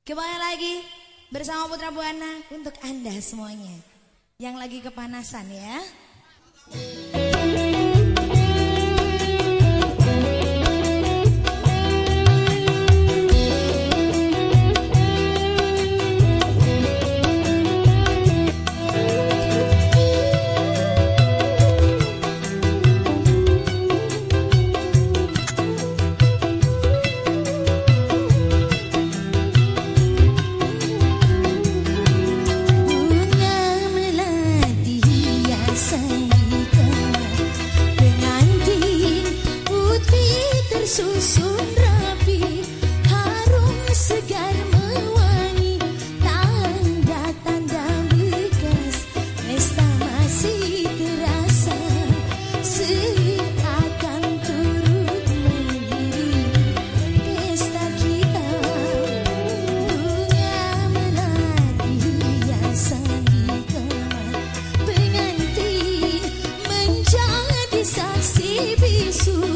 Kembali lagi bersama Putra Buana untuk Anda semuanya yang lagi kepanasan ya. proibiço.